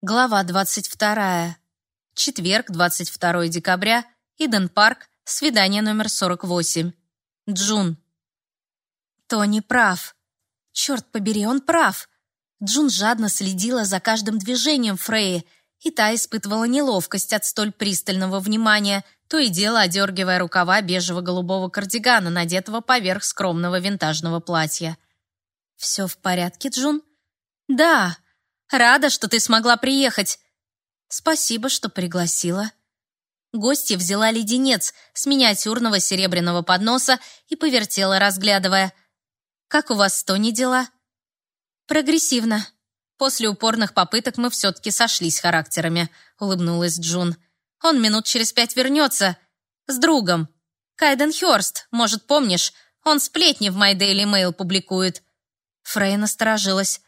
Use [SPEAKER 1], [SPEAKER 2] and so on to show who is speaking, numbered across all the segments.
[SPEAKER 1] Глава 22. Четверг, 22 декабря. Иден Парк. Свидание номер 48. Джун. Тони прав. Черт побери, он прав. Джун жадно следила за каждым движением Фреи, и та испытывала неловкость от столь пристального внимания, то и дело одергивая рукава бежево-голубого кардигана, надетого поверх скромного винтажного платья. «Все в порядке, Джун?» «Да», Рада, что ты смогла приехать. Спасибо, что пригласила. Гостья взяла леденец с миниатюрного серебряного подноса и повертела, разглядывая. Как у вас с Тони дела? Прогрессивно. После упорных попыток мы все-таки сошлись характерами, улыбнулась Джун. Он минут через пять вернется. С другом. Кайден Хёрст, может, помнишь? Он сплетни в My Daily Mail публикует. Фрей насторожилась.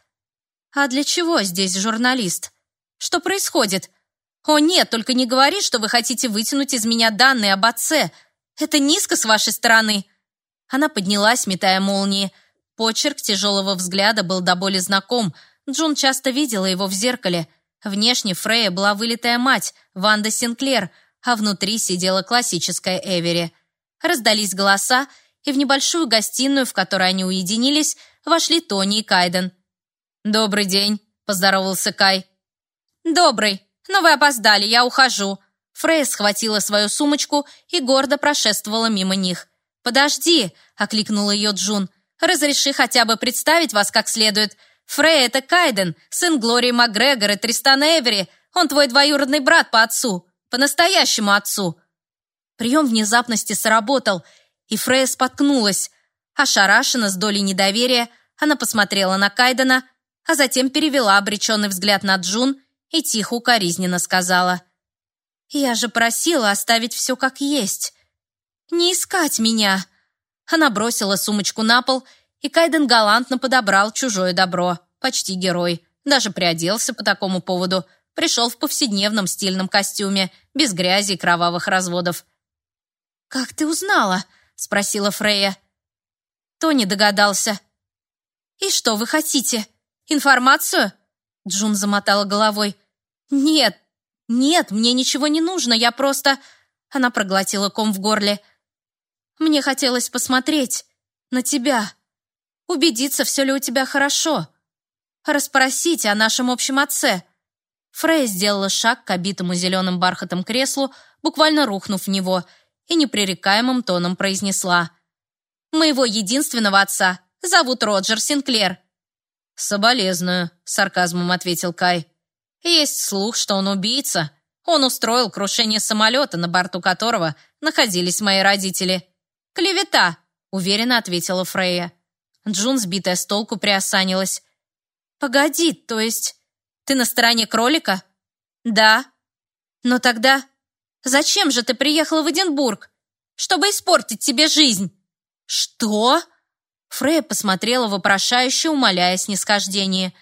[SPEAKER 1] «А для чего здесь журналист? Что происходит? О нет, только не говори, что вы хотите вытянуть из меня данные об отце. Это низко с вашей стороны». Она поднялась, метая молнии. Почерк тяжелого взгляда был до боли знаком. Джун часто видела его в зеркале. Внешне Фрея была вылитая мать, Ванда Синклер, а внутри сидела классическая Эвери. Раздались голоса, и в небольшую гостиную, в которой они уединились, вошли Тони и Кайден. «Добрый день», — поздоровался Кай. «Добрый, но вы опоздали, я ухожу». Фрейя схватила свою сумочку и гордо прошествовала мимо них. «Подожди», — окликнула ее Джун. «Разреши хотя бы представить вас как следует. Фрей — это Кайден, сын Глории Макгрегор и Тристана Эвери. Он твой двоюродный брат по отцу, по-настоящему отцу». Прием внезапности сработал, и Фрея споткнулась. Ошарашена с долей недоверия, она посмотрела на Кайдена, а затем перевела обреченный взгляд на Джун и тихо укоризненно сказала. «Я же просила оставить все как есть. Не искать меня!» Она бросила сумочку на пол, и Кайден галантно подобрал чужое добро. Почти герой. Даже приоделся по такому поводу. Пришел в повседневном стильном костюме, без грязи и кровавых разводов. «Как ты узнала?» — спросила Фрея. Тони догадался. «И что вы хотите?» Информацию?» Джун замотала головой. «Нет, нет, мне ничего не нужно, я просто...» Она проглотила ком в горле. «Мне хотелось посмотреть на тебя, убедиться, все ли у тебя хорошо, расспросить о нашем общем отце». Фрей сделала шаг к обитому зеленым бархатом креслу, буквально рухнув в него, и непререкаемым тоном произнесла. «Моего единственного отца зовут Роджер Синклер. «Соболезную», — сарказмом ответил Кай. «Есть слух, что он убийца. Он устроил крушение самолета, на борту которого находились мои родители». «Клевета», — уверенно ответила Фрейя. Джун, сбитая с толку, приосанилась. «Погоди, то есть ты на стороне кролика?» «Да». «Но тогда зачем же ты приехала в Эдинбург? Чтобы испортить тебе жизнь?» «Что?» Фрея посмотрела вопрошающе, умоляя снисхождение.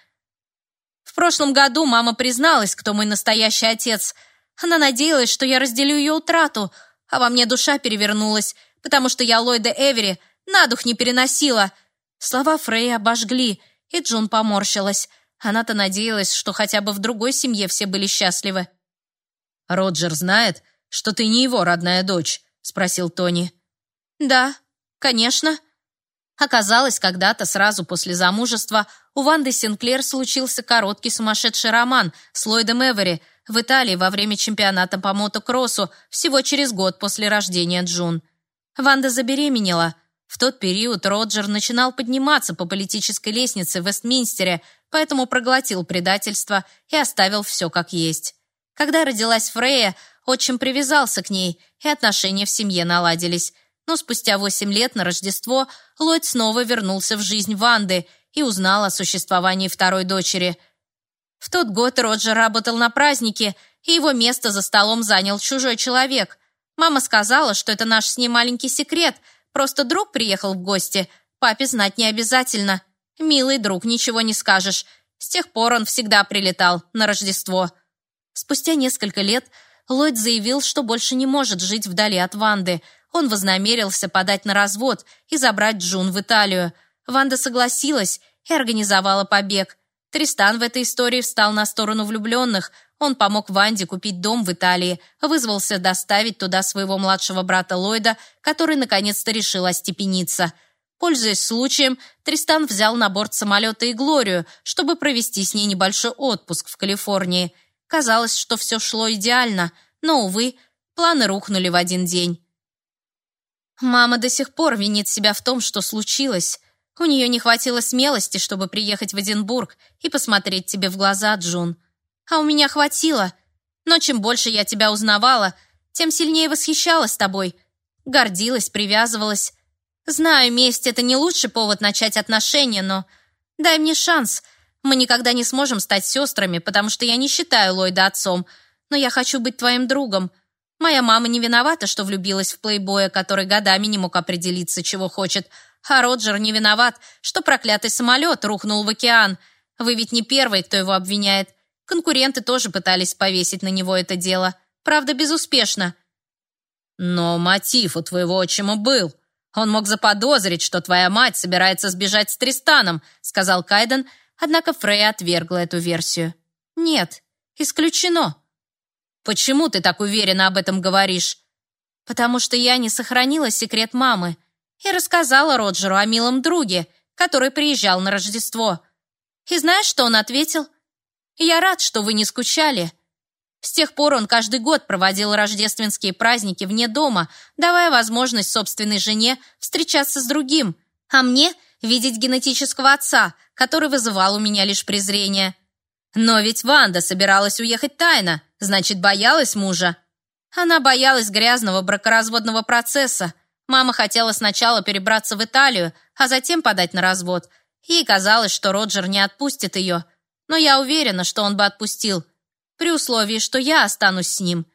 [SPEAKER 1] «В прошлом году мама призналась, кто мой настоящий отец. Она надеялась, что я разделю ее утрату, а во мне душа перевернулась, потому что я Ллойда Эвери на дух не переносила». Слова Фрея обожгли, и Джун поморщилась. Она-то надеялась, что хотя бы в другой семье все были счастливы. «Роджер знает, что ты не его родная дочь?» — спросил Тони. «Да, конечно». Оказалось, когда-то сразу после замужества у Ванды Синклер случился короткий сумасшедший роман с Ллойдом Эвери в Италии во время чемпионата по мотокроссу всего через год после рождения Джун. Ванда забеременела. В тот период Роджер начинал подниматься по политической лестнице в Вестминстере, поэтому проглотил предательство и оставил все как есть. Когда родилась Фрея, отчим привязался к ней, и отношения в семье наладились – но спустя восемь лет на Рождество Ллойд снова вернулся в жизнь Ванды и узнал о существовании второй дочери. В тот год Роджер работал на празднике, и его место за столом занял чужой человек. Мама сказала, что это наш с ним маленький секрет, просто друг приехал в гости, папе знать не обязательно. Милый друг, ничего не скажешь. С тех пор он всегда прилетал на Рождество. Спустя несколько лет Ллойд заявил, что больше не может жить вдали от Ванды – он вознамерился подать на развод и забрать Джун в Италию. Ванда согласилась и организовала побег. Тристан в этой истории встал на сторону влюбленных. Он помог Ванде купить дом в Италии, вызвался доставить туда своего младшего брата Ллойда, который наконец-то решил остепениться. Пользуясь случаем, Тристан взял на борт самолета и Глорию, чтобы провести с ней небольшой отпуск в Калифорнии. Казалось, что все шло идеально, но, увы, планы рухнули в один день. Мама до сих пор винит себя в том, что случилось. У нее не хватило смелости, чтобы приехать в Эдинбург и посмотреть тебе в глаза, Джун. А у меня хватило. Но чем больше я тебя узнавала, тем сильнее восхищалась тобой. Гордилась, привязывалась. Знаю, месть — это не лучший повод начать отношения, но... Дай мне шанс. Мы никогда не сможем стать сестрами, потому что я не считаю Ллойда отцом. Но я хочу быть твоим другом. Моя мама не виновата, что влюбилась в плейбоя, который годами не мог определиться, чего хочет. А Роджер не виноват, что проклятый самолет рухнул в океан. Вы ведь не первый, кто его обвиняет. Конкуренты тоже пытались повесить на него это дело. Правда, безуспешно. Но мотив у твоего отчима был. Он мог заподозрить, что твоя мать собирается сбежать с Тристаном, сказал Кайден, однако Фрей отвергла эту версию. Нет, исключено. Почему ты так уверенно об этом говоришь? Потому что я не сохранила секрет мамы и рассказала Роджеру о милом друге, который приезжал на Рождество. И знаешь, что он ответил? Я рад, что вы не скучали. С тех пор он каждый год проводил рождественские праздники вне дома, давая возможность собственной жене встречаться с другим, а мне видеть генетического отца, который вызывал у меня лишь презрение. Но ведь Ванда собиралась уехать тайно, значит, боялась мужа. Она боялась грязного бракоразводного процесса. Мама хотела сначала перебраться в Италию, а затем подать на развод. Ей казалось, что Роджер не отпустит ее. Но я уверена, что он бы отпустил, при условии, что я останусь с ним.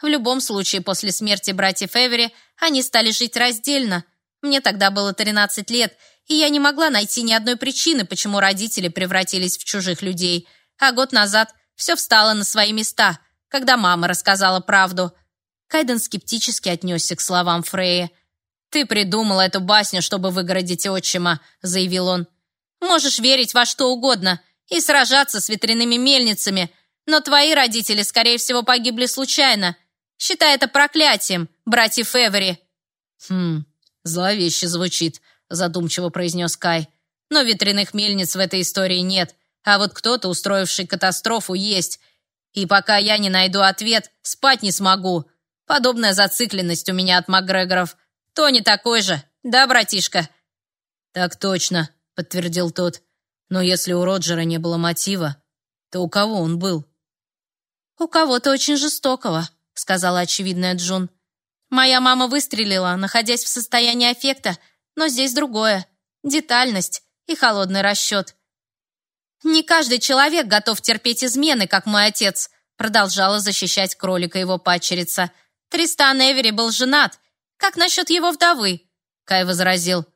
[SPEAKER 1] В любом случае, после смерти братьев Эвери они стали жить раздельно. Мне тогда было 13 лет, и я не могла найти ни одной причины, почему родители превратились в чужих людей – а год назад все встало на свои места, когда мама рассказала правду. Кайден скептически отнесся к словам Фрея. «Ты придумала эту басню, чтобы выгородить отчима», — заявил он. «Можешь верить во что угодно и сражаться с ветряными мельницами, но твои родители, скорее всего, погибли случайно. Считай это проклятием, братьев Эвери». «Хм, зловеще звучит», — задумчиво произнес Кай. «Но ветряных мельниц в этой истории нет. А вот кто-то, устроивший катастрофу, есть. И пока я не найду ответ, спать не смогу. Подобная зацикленность у меня от Макгрегоров. Тони такой же, да, братишка?» «Так точно», — подтвердил тот. «Но если у Роджера не было мотива, то у кого он был?» «У кого-то очень жестокого», — сказала очевидная Джун. «Моя мама выстрелила, находясь в состоянии аффекта, но здесь другое. Детальность и холодный расчет. «Не каждый человек готов терпеть измены, как мой отец», продолжала защищать кролика его падчерица. «Тристан Эвери был женат. Как насчет его вдовы?» Кай возразил.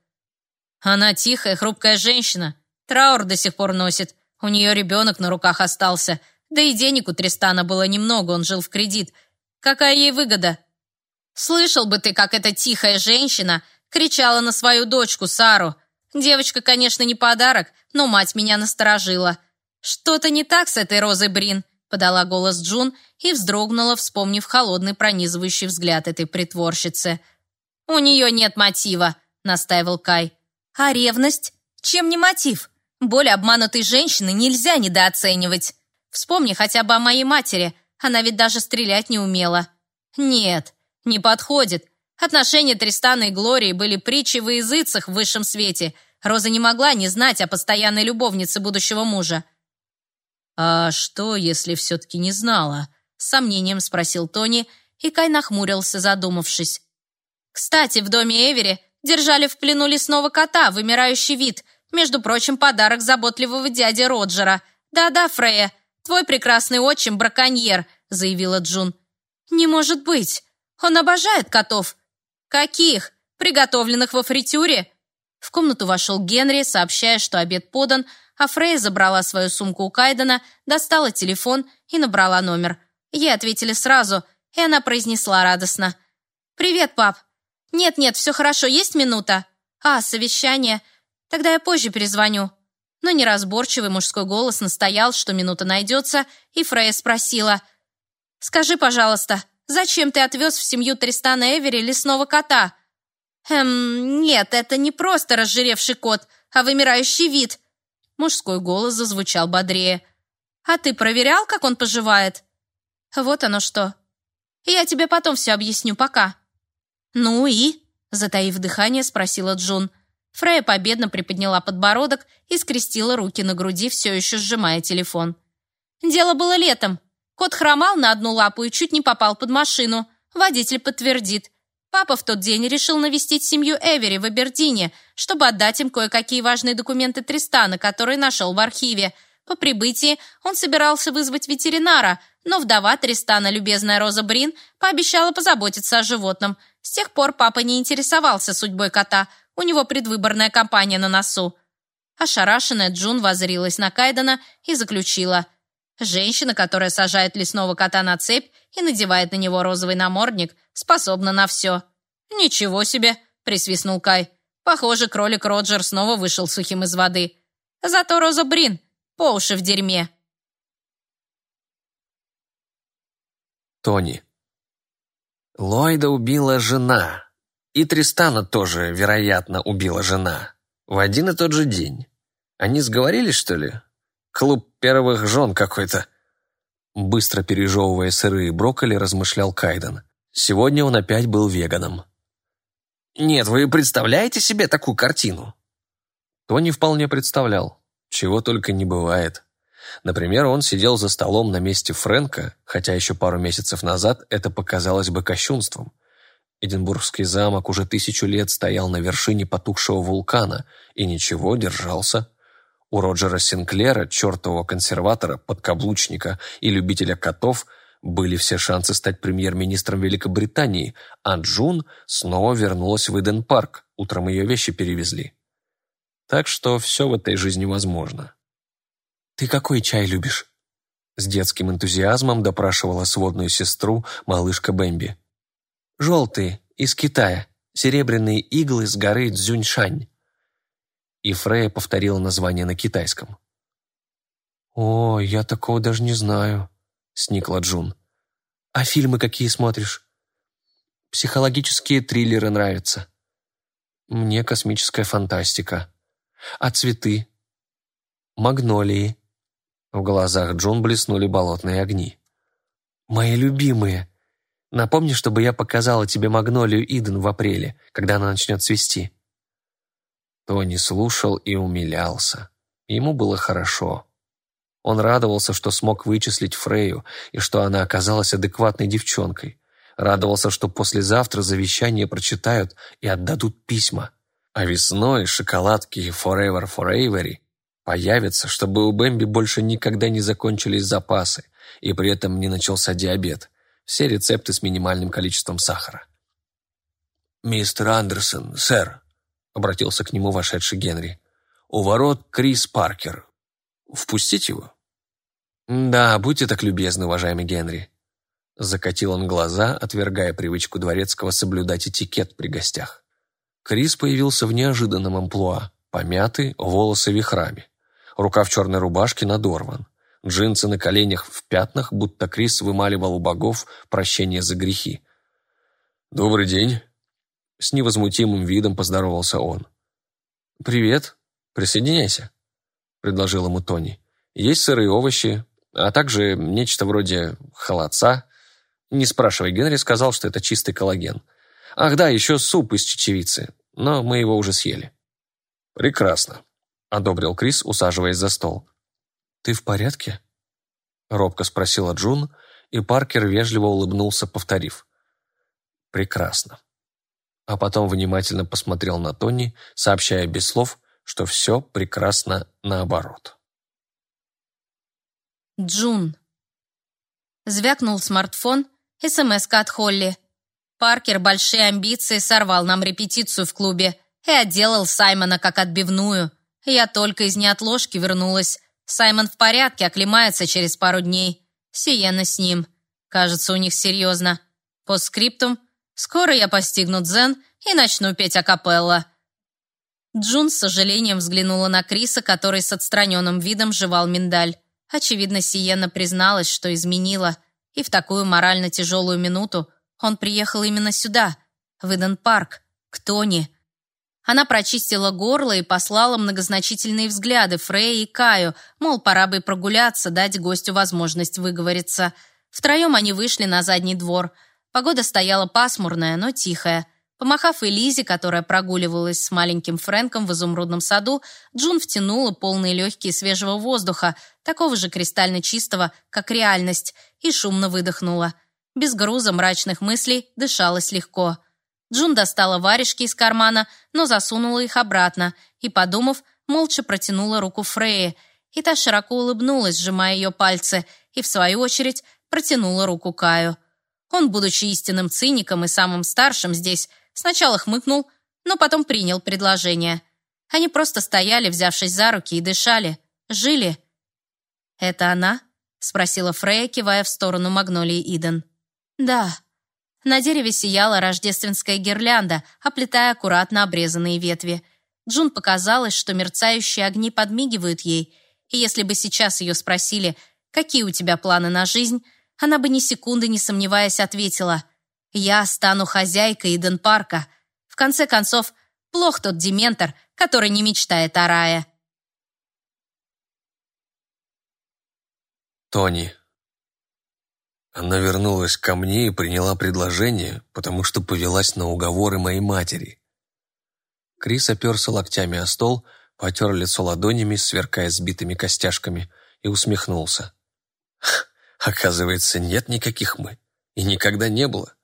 [SPEAKER 1] «Она тихая, хрупкая женщина. Траур до сих пор носит. У нее ребенок на руках остался. Да и денег у Тристана было немного, он жил в кредит. Какая ей выгода?» «Слышал бы ты, как эта тихая женщина кричала на свою дочку Сару. Девочка, конечно, не подарок, но мать меня насторожила. «Что-то не так с этой Розой Брин», — подала голос Джун и вздрогнула, вспомнив холодный пронизывающий взгляд этой притворщицы. «У нее нет мотива», — настаивал Кай. «А ревность? Чем не мотив? Боль обманутой женщины нельзя недооценивать. Вспомни хотя бы о моей матери, она ведь даже стрелять не умела». «Нет, не подходит. Отношения Тристана и Глории были притчей во языцах в высшем свете. Роза не могла не знать о постоянной любовнице будущего мужа. «А что, если все-таки не знала?» С сомнением спросил Тони, и Кай нахмурился, задумавшись. «Кстати, в доме Эвери держали в плену лесного кота, вымирающий вид. Между прочим, подарок заботливого дяди Роджера. Да-да, Фрея, твой прекрасный отчим браконьер», заявила Джун. «Не может быть! Он обожает котов!» «Каких? Приготовленных во фритюре?» В комнату вошел Генри, сообщая, что обед подан, а Фрей забрала свою сумку у Кайдена, достала телефон и набрала номер. Ей ответили сразу, и она произнесла радостно. «Привет, пап. Нет-нет, все хорошо, есть минута?» «А, совещание. Тогда я позже перезвоню». но неразборчивый мужской голос настоял, что минута найдется, и Фрея спросила, «Скажи, пожалуйста, зачем ты отвез в семью Тристана Эвери лесного кота?» «Эм, нет, это не просто разжиревший кот, а вымирающий вид». Мужской голос зазвучал бодрее. «А ты проверял, как он поживает?» «Вот оно что. Я тебе потом все объясню, пока». «Ну и?» — затаив дыхание, спросила Джун. Фрея победно приподняла подбородок и скрестила руки на груди, все еще сжимая телефон. «Дело было летом. Кот хромал на одну лапу и чуть не попал под машину. Водитель подтвердит. Папа в тот день решил навестить семью Эвери в Абердине, чтобы отдать им кое-какие важные документы Тристана, которые нашел в архиве. По прибытии он собирался вызвать ветеринара, но вдова Тристана, любезная Роза Брин, пообещала позаботиться о животном. С тех пор папа не интересовался судьбой кота, у него предвыборная кампания на носу. Ошарашенная Джун возрилась на Кайдена и заключила. Женщина, которая сажает лесного кота на цепь и надевает на него розовый намордник, способна на все. «Ничего себе!» — присвистнул Кай. Похоже, кролик Роджер снова вышел сухим из воды. Зато Роза Брин по уши в дерьме.
[SPEAKER 2] Тони. Ллойда убила жена. И Тристана тоже, вероятно, убила жена. В один и тот же день. Они сговорились, что ли? Клуб первых жен какой-то. Быстро пережевывая сырые брокколи, размышлял Кайден. Сегодня он опять был веганом. «Нет, вы представляете себе такую картину?» Тони вполне представлял. Чего только не бывает. Например, он сидел за столом на месте Фрэнка, хотя еще пару месяцев назад это показалось бы кощунством. Эдинбургский замок уже тысячу лет стоял на вершине потухшего вулкана и ничего, держался. У Роджера Синклера, чертового консерватора, подкаблучника и любителя котов, были все шансы стать премьер-министром Великобритании, а Джун снова вернулась в Иден-парк, утром ее вещи перевезли. Так что все в этой жизни возможно. «Ты какой чай любишь?» С детским энтузиазмом допрашивала сводную сестру малышка Бэмби. «Желтые, из Китая, серебряные иглы с горы Цзюньшань». И Фрея повторила название на китайском. «О, я такого даже не знаю», — сникла Джун. «А фильмы какие смотришь?» «Психологические триллеры нравятся». «Мне космическая фантастика». «А цветы?» «Магнолии». В глазах Джун блеснули болотные огни. «Мои любимые! Напомни, чтобы я показала тебе магнолию Иден в апреле, когда она начнет цвести». Тони слушал и умилялся. Ему было хорошо. Он радовался, что смог вычислить Фрею и что она оказалась адекватной девчонкой. Радовался, что послезавтра завещание прочитают и отдадут письма. А весной шоколадки Forever Forever появится, чтобы у Бэмби больше никогда не закончились запасы, и при этом не начался диабет. Все рецепты с минимальным количеством сахара. «Мистер Андерсон, сэр», — обратился к нему вошедший Генри, — «у ворот Крис Паркер. Впустить его?» «Да, будьте так любезны, уважаемый Генри». Закатил он глаза, отвергая привычку дворецкого соблюдать этикет при гостях. Крис появился в неожиданном амплуа, помятый, волосы вихрами. Рука в черной рубашке надорван. Джинсы на коленях в пятнах, будто Крис вымаливал у богов прощение за грехи. «Добрый день!» С невозмутимым видом поздоровался он. «Привет. Присоединяйся», — предложил ему Тони. «Есть сырые овощи, а также нечто вроде холодца. Не спрашивай, Генри сказал, что это чистый коллаген. Ах да, еще суп из чечевицы, но мы его уже съели». «Прекрасно», — одобрил Крис, усаживаясь за стол. «Ты в порядке?» — робко спросила Джун, и Паркер вежливо улыбнулся, повторив. «Прекрасно». А потом внимательно посмотрел на Тони, сообщая без слов, что все прекрасно наоборот.
[SPEAKER 1] Джун. Звякнул смартфон, смс от Холли. Паркер большие амбиции сорвал нам репетицию в клубе и отделал Саймона как отбивную. Я только из неотложки вернулась. Саймон в порядке, оклемается через пару дней. Сиена с ним. Кажется, у них серьезно. По скриптум. Скоро я постигну дзен и начну петь акапелла. Джун с сожалением взглянула на Криса, который с отстраненным видом жевал миндаль. Очевидно, Сиена призналась, что изменила, и в такую морально тяжелую минуту он приехал именно сюда, в Иден-парк, к Тони. Она прочистила горло и послала многозначительные взгляды Фрей и Каю, мол, пора бы прогуляться, дать гостю возможность выговориться. Втроем они вышли на задний двор. Погода стояла пасмурная, но тихая. Помахав Элизе, которая прогуливалась с маленьким Фрэнком в изумрудном саду, Джун втянула полные легкие свежего воздуха, такого же кристально чистого, как реальность, и шумно выдохнула. Без груза мрачных мыслей дышалось легко. Джун достала варежки из кармана, но засунула их обратно и, подумав, молча протянула руку Фрейе, и та широко улыбнулась, сжимая ее пальцы, и, в свою очередь, протянула руку Каю. Он, будучи истинным циником и самым старшим здесь, Сначала хмыкнул, но потом принял предложение. Они просто стояли, взявшись за руки, и дышали. Жили. «Это она?» — спросила Фрея, кивая в сторону Магнолии Иден. «Да». На дереве сияла рождественская гирлянда, оплетая аккуратно обрезанные ветви. Джун показалось, что мерцающие огни подмигивают ей, и если бы сейчас ее спросили, какие у тебя планы на жизнь, она бы ни секунды не сомневаясь ответила я стану хозяйкой Иден-парка. В конце концов, плох тот дементор, который не мечтает о рае.
[SPEAKER 2] Тони. Она вернулась ко мне и приняла предложение, потому что повелась на уговоры моей матери. Крис оперся локтями о стол, потер лицо ладонями, сверкая сбитыми костяшками, и усмехнулся. Оказывается, нет никаких «мы», и никогда не было.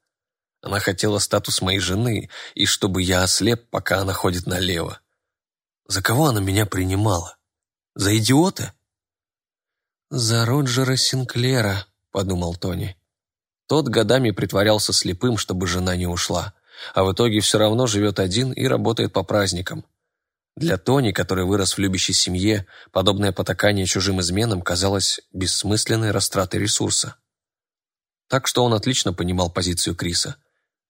[SPEAKER 2] Она хотела статус моей жены, и чтобы я ослеп, пока она ходит налево. За кого она меня принимала? За идиота? За Роджера Синклера, подумал Тони. Тот годами притворялся слепым, чтобы жена не ушла, а в итоге все равно живет один и работает по праздникам. Для Тони, который вырос в любящей семье, подобное потакание чужим изменам казалось бессмысленной растратой ресурса. Так что он отлично понимал позицию Криса.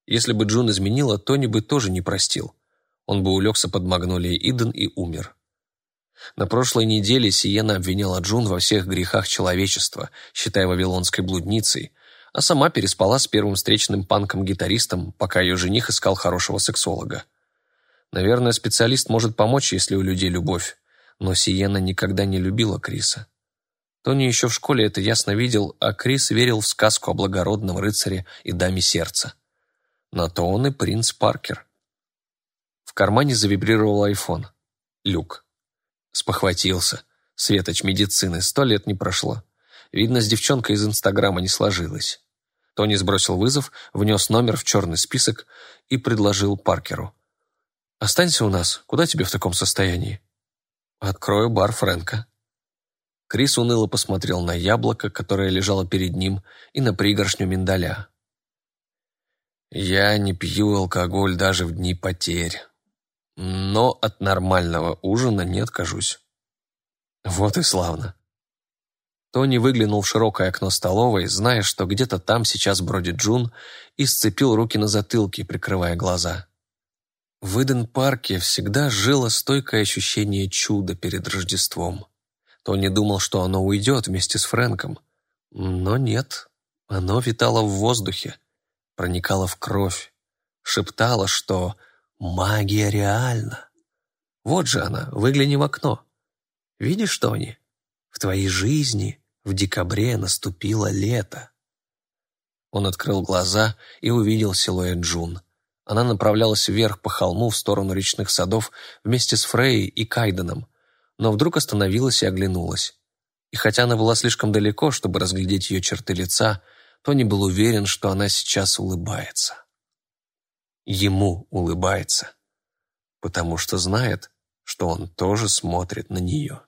[SPEAKER 2] Если бы Джун изменила, Тони бы тоже не простил. Он бы улегся под магнолией Иден и умер. На прошлой неделе Сиена обвиняла Джун во всех грехах человечества, считая вавилонской блудницей, а сама переспала с первым встречным панком-гитаристом, пока ее жених искал хорошего сексолога. Наверное, специалист может помочь, если у людей любовь, но Сиена никогда не любила Криса. Тони еще в школе это ясно видел, а Крис верил в сказку о благородном рыцаре и даме сердца. На то он и принц Паркер. В кармане завибрировал айфон. Люк. Спохватился. Светоч медицины. Сто лет не прошло. Видно, с девчонкой из Инстаграма не сложилось. Тони сбросил вызов, внес номер в черный список и предложил Паркеру. «Останься у нас. Куда тебе в таком состоянии?» «Открою бар Фрэнка». Крис уныло посмотрел на яблоко, которое лежало перед ним, и на пригоршню миндаля. Я не пью алкоголь даже в дни потерь. Но от нормального ужина не откажусь. Вот и славно. Тони выглянул в широкое окно столовой, зная, что где-то там сейчас бродит Джун, и сцепил руки на затылке, прикрывая глаза. В Иден-парке всегда жило стойкое ощущение чуда перед Рождеством. Тони думал, что оно уйдет вместе с Фрэнком. Но нет, оно витало в воздухе, проникала в кровь, шептала, что магия реальна. Вот же она, выгляни в окно. Видишь, Тони, в твоей жизни в декабре наступило лето. Он открыл глаза и увидел силуэт Джун. Она направлялась вверх по холму в сторону речных садов вместе с Фрей и Кайденом, но вдруг остановилась и оглянулась. И хотя она была слишком далеко, чтобы разглядеть ее черты лица, Тони был уверен, что она сейчас улыбается. Ему улыбается, потому что знает, что он тоже смотрит на нее.